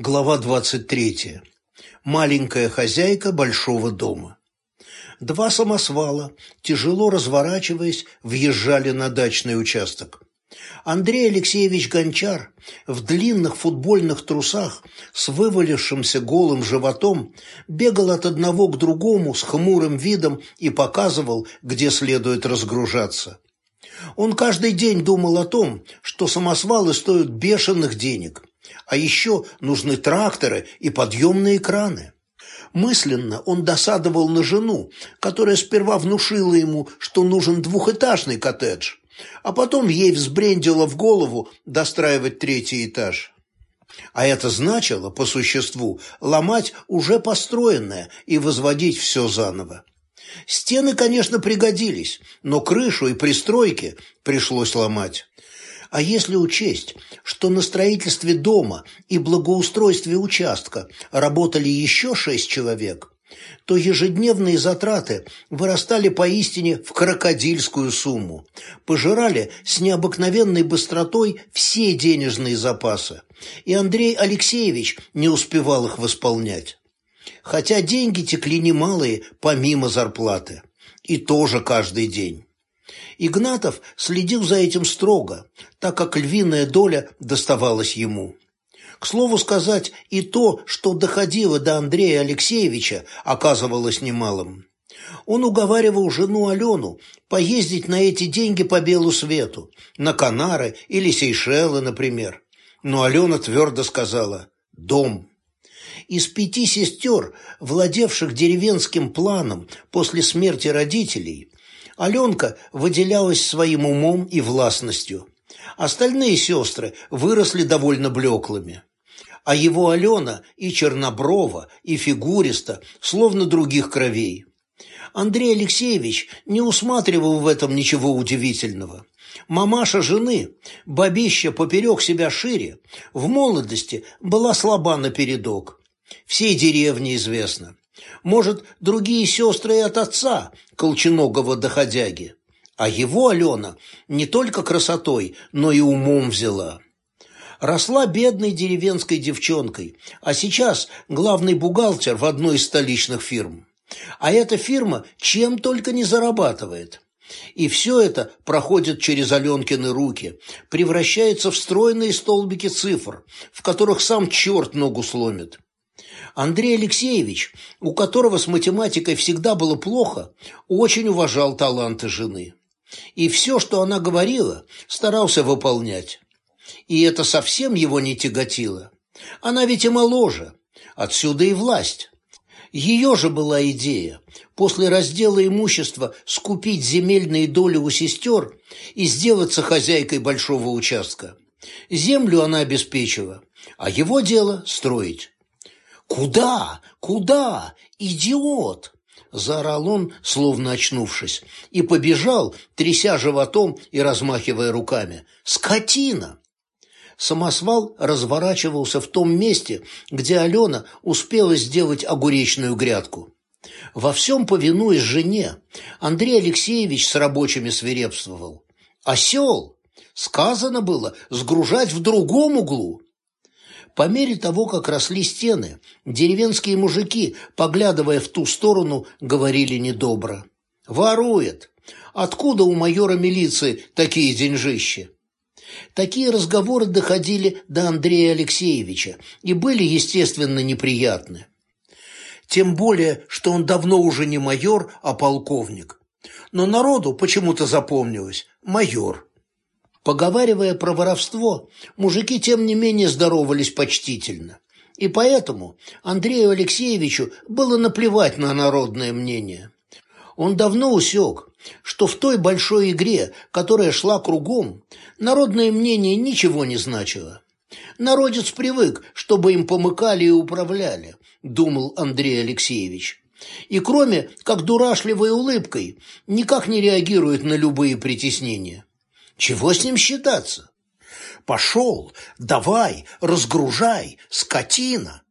Глава 23. Маленькая хозяйка большого дома. Два самосвала, тяжело разворачиваясь, въезжали на дачный участок. Андрей Алексеевич Гончар в длинных футбольных трусах с вывалившимся голым животом бегал от одного к другому с хмурым видом и показывал, где следует разгружаться. Он каждый день думал о том, что самосвалы стоят бешеных денег, а еще нужны тракторы и подъемные краны. Мысленно он досадовал на жену, которая сперва внушила ему, что нужен двухэтажный коттедж, а потом ей взбрендило в голову достраивать третий этаж. А это значило, по существу, ломать уже построенное и возводить все заново. Стены, конечно, пригодились, но крышу и пристройки пришлось ломать. А если учесть, что на строительстве дома и благоустройстве участка работали еще шесть человек, то ежедневные затраты вырастали поистине в крокодильскую сумму, пожирали с необыкновенной быстротой все денежные запасы, и Андрей Алексеевич не успевал их восполнять. Хотя деньги текли немалые помимо зарплаты, и тоже каждый день. Игнатов следил за этим строго, так как львиная доля доставалась ему. К слову сказать, и то, что доходило до Андрея Алексеевича, оказывалось немалым. Он уговаривал жену Алену поездить на эти деньги по белу свету, на Канары или Сейшелы, например. Но Алена твердо сказала «дом». Из пяти сестер, владевших деревенским планом после смерти родителей, Аленка выделялась своим умом и властностью. Остальные сестры выросли довольно блеклыми. А его Алена и черноброва, и фигуриста, словно других кровей. Андрей Алексеевич не усматривал в этом ничего удивительного. Мамаша жены, бабища поперек себя шире, в молодости была слаба напередок. Всей деревне известно. Может, другие сестры и от отца, колченогого доходяги. А его Алена не только красотой, но и умом взяла. Росла бедной деревенской девчонкой, а сейчас главный бухгалтер в одной из столичных фирм. А эта фирма чем только не зарабатывает. И все это проходит через Аленкины руки, превращается в стройные столбики цифр, в которых сам черт ногу сломит. Андрей Алексеевич, у которого с математикой всегда было плохо, очень уважал таланты жены. И все, что она говорила, старался выполнять. И это совсем его не тяготило. Она ведь и моложе, отсюда и власть. Ее же была идея после раздела имущества скупить земельные доли у сестер и сделаться хозяйкой большого участка. Землю она обеспечила, а его дело – строить. «Куда? Куда? Идиот!» Заорал он, словно очнувшись, и побежал, тряся животом и размахивая руками. «Скотина!» Самосвал разворачивался в том месте, где Алена успела сделать огуречную грядку. Во всем повинуясь жене, Андрей Алексеевич с рабочими свирепствовал. «Осел!» Сказано было сгружать в другом углу. По мере того, как росли стены, деревенские мужики, поглядывая в ту сторону, говорили недобро. «Ворует! Откуда у майора милиции такие деньжищи?» Такие разговоры доходили до Андрея Алексеевича и были, естественно, неприятны. Тем более, что он давно уже не майор, а полковник. Но народу почему-то запомнилось «майор». Поговаривая про воровство, мужики тем не менее здоровались почтительно. И поэтому Андрею Алексеевичу было наплевать на народное мнение. Он давно усек, что в той большой игре, которая шла кругом, народное мнение ничего не значило. Народец привык, чтобы им помыкали и управляли, думал Андрей Алексеевич. И кроме как дурашливой улыбкой, никак не реагирует на любые притеснения. Чего с ним считаться? Пошел, давай, разгружай, скотина!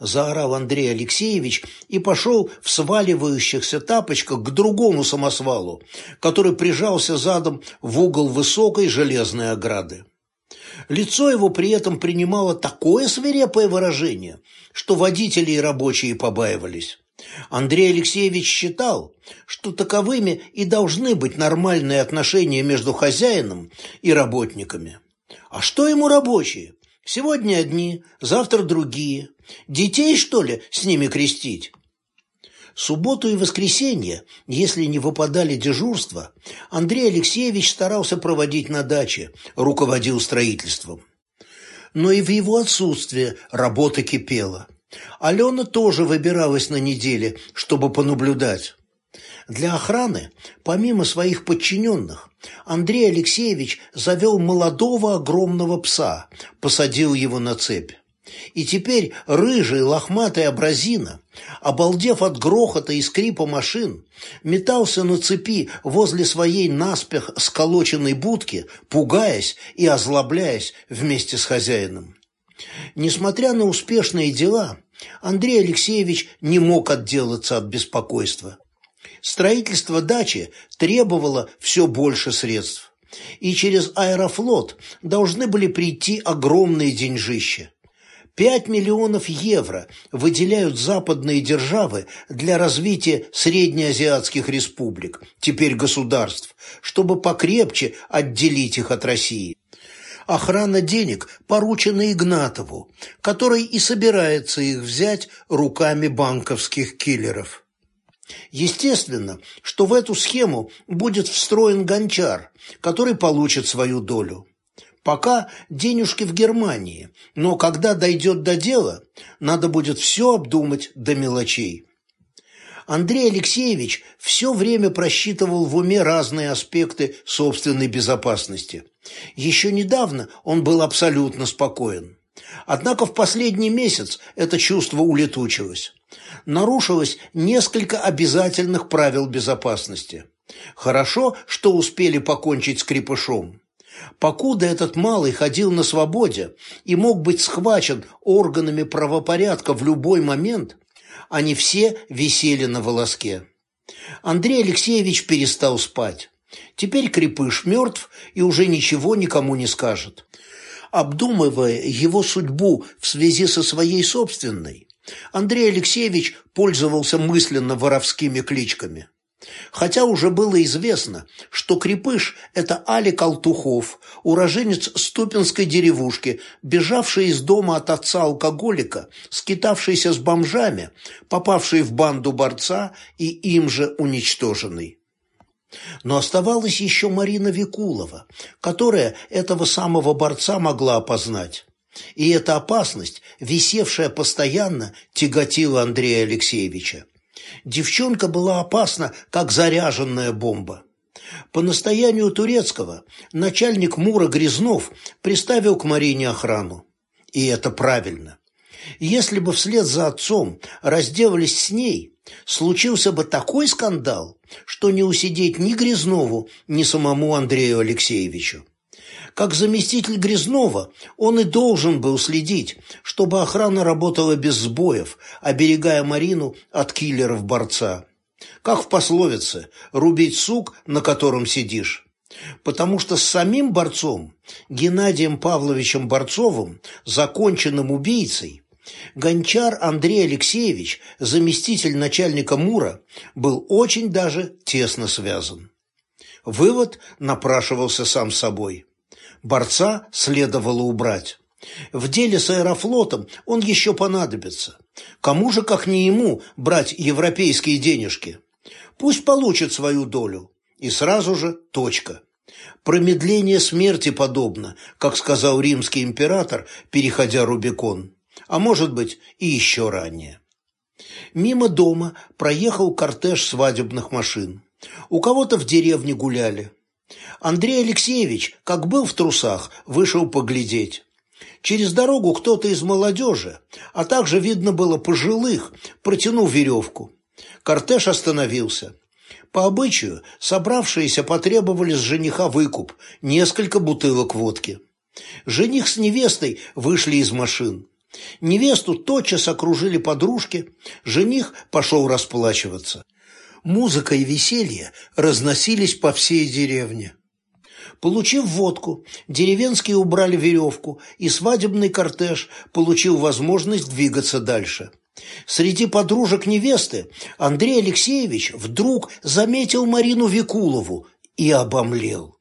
Заорал Андрей Алексеевич и пошел в сваливающихся тапочках к другому самосвалу, который прижался задом в угол высокой железной ограды. Лицо его при этом принимало такое свирепое выражение, что водители и рабочие побаивались. Андрей Алексеевич считал, что таковыми и должны быть нормальные отношения между хозяином и работниками. А что ему рабочие? Сегодня одни, завтра другие. Детей, что ли, с ними крестить? Субботу и воскресенье, если не выпадали дежурства, Андрей Алексеевич старался проводить на даче, руководил строительством. Но и в его отсутствие работа кипела. Алена тоже выбиралась на неделе, чтобы понаблюдать. Для охраны, помимо своих подчиненных, Андрей Алексеевич завел молодого огромного пса, посадил его на цепь. И теперь рыжий лохматый абразина, обалдев от грохота и скрипа машин, метался на цепи возле своей наспех сколоченной будки, пугаясь и озлобляясь вместе с хозяином. Несмотря на успешные дела, Андрей Алексеевич не мог отделаться от беспокойства. Строительство дачи требовало все больше средств, и через аэрофлот должны были прийти огромные деньжища. Пять миллионов евро выделяют западные державы для развития среднеазиатских республик, теперь государств, чтобы покрепче отделить их от России. Охрана денег поручена Игнатову, который и собирается их взять руками банковских киллеров. Естественно, что в эту схему будет встроен гончар, который получит свою долю. Пока денежки в Германии, но когда дойдет до дела, надо будет все обдумать до мелочей. Андрей Алексеевич все время просчитывал в уме разные аспекты собственной безопасности. Еще недавно он был абсолютно спокоен. Однако в последний месяц это чувство улетучилось нарушилось несколько обязательных правил безопасности. Хорошо, что успели покончить с крепышом. Покуда этот малый ходил на свободе и мог быть схвачен органами правопорядка в любой момент, они все висели на волоске. Андрей Алексеевич перестал спать. Теперь крепыш мертв и уже ничего никому не скажет. Обдумывая его судьбу в связи со своей собственной, Андрей Алексеевич пользовался мысленно воровскими кличками. Хотя уже было известно, что Крепыш – это Алик Алтухов, уроженец Ступинской деревушки, бежавший из дома от отца-алкоголика, скитавшийся с бомжами, попавший в банду борца и им же уничтоженный. Но оставалась еще Марина Викулова, которая этого самого борца могла опознать. И эта опасность, висевшая постоянно, тяготила Андрея Алексеевича. Девчонка была опасна, как заряженная бомба. По настоянию Турецкого начальник Мура Грязнов приставил к Марине охрану. И это правильно. Если бы вслед за отцом разделались с ней, случился бы такой скандал, что не усидеть ни Грязнову, ни самому Андрею Алексеевичу. Как заместитель Грязнова он и должен был следить, чтобы охрана работала без сбоев, оберегая Марину от киллеров борца. Как в пословице «рубить сук, на котором сидишь». Потому что с самим борцом, Геннадием Павловичем Борцовым, законченным убийцей, Гончар Андрей Алексеевич, заместитель начальника МУРа, был очень даже тесно связан. Вывод напрашивался сам собой. Борца следовало убрать. В деле с аэрофлотом он еще понадобится. Кому же, как не ему, брать европейские денежки? Пусть получит свою долю. И сразу же точка. Промедление смерти подобно, как сказал римский император, переходя Рубикон. А может быть, и еще ранее. Мимо дома проехал кортеж свадебных машин. У кого-то в деревне гуляли. Андрей Алексеевич, как был в трусах, вышел поглядеть. Через дорогу кто-то из молодежи, а также видно было пожилых, протянул веревку. Кортеж остановился. По обычаю, собравшиеся потребовали с жениха выкуп, несколько бутылок водки. Жених с невестой вышли из машин. Невесту тотчас окружили подружки, жених пошел расплачиваться. Музыка и веселье разносились по всей деревне. Получив водку, деревенские убрали веревку, и свадебный кортеж получил возможность двигаться дальше. Среди подружек невесты Андрей Алексеевич вдруг заметил Марину Викулову и обомлел.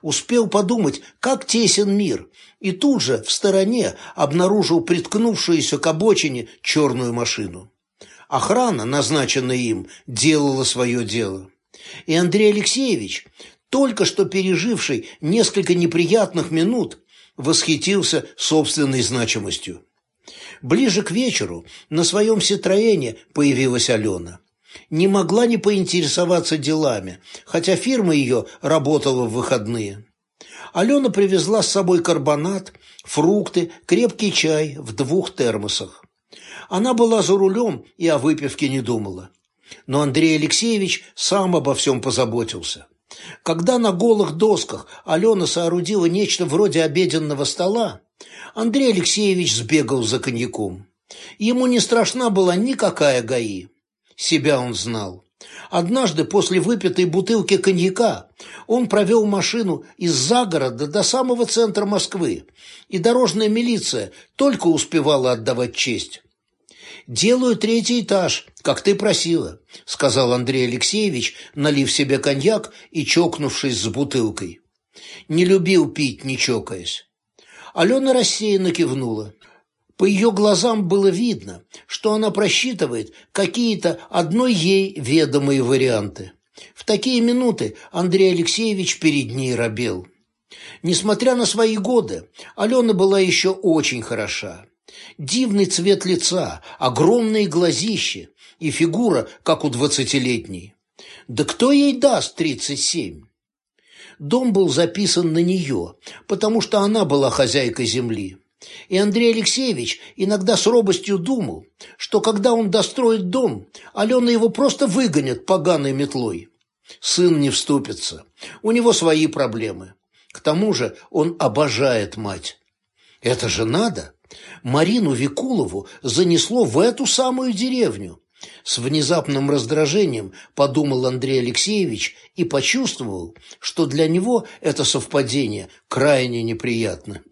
Успел подумать, как тесен мир, и тут же в стороне обнаружил приткнувшуюся к обочине черную машину. Охрана, назначенная им, делала свое дело. И Андрей Алексеевич, только что переживший несколько неприятных минут, восхитился собственной значимостью. Ближе к вечеру на своем «Ситроене» появилась Алена. Не могла не поинтересоваться делами, хотя фирма ее работала в выходные. Алена привезла с собой карбонат, фрукты, крепкий чай в двух термосах. Она была за рулем и о выпивке не думала. Но Андрей Алексеевич сам обо всем позаботился. Когда на голых досках Алена соорудила нечто вроде обеденного стола, Андрей Алексеевич сбегал за коньяком. Ему не страшна была никакая ГАИ. Себя он знал. Однажды после выпитой бутылки коньяка он провел машину из загорода до самого центра Москвы, и дорожная милиция только успевала отдавать честь. «Делаю третий этаж, как ты просила», — сказал Андрей Алексеевич, налив себе коньяк и чокнувшись с бутылкой. Не любил пить, не чокаясь. Алена рассеянно кивнула. По ее глазам было видно, что она просчитывает какие-то одной ей ведомые варианты. В такие минуты Андрей Алексеевич перед ней робел. Несмотря на свои годы, Алена была еще очень хороша. Дивный цвет лица, огромные глазищи и фигура, как у двадцатилетней. Да кто ей даст тридцать семь? Дом был записан на нее, потому что она была хозяйкой земли. И Андрей Алексеевич иногда с робостью думал, что когда он достроит дом, Алена его просто выгонит поганой метлой. Сын не вступится, у него свои проблемы. К тому же он обожает мать. Это же надо! Марину Викулову занесло в эту самую деревню. С внезапным раздражением подумал Андрей Алексеевич и почувствовал, что для него это совпадение крайне неприятно.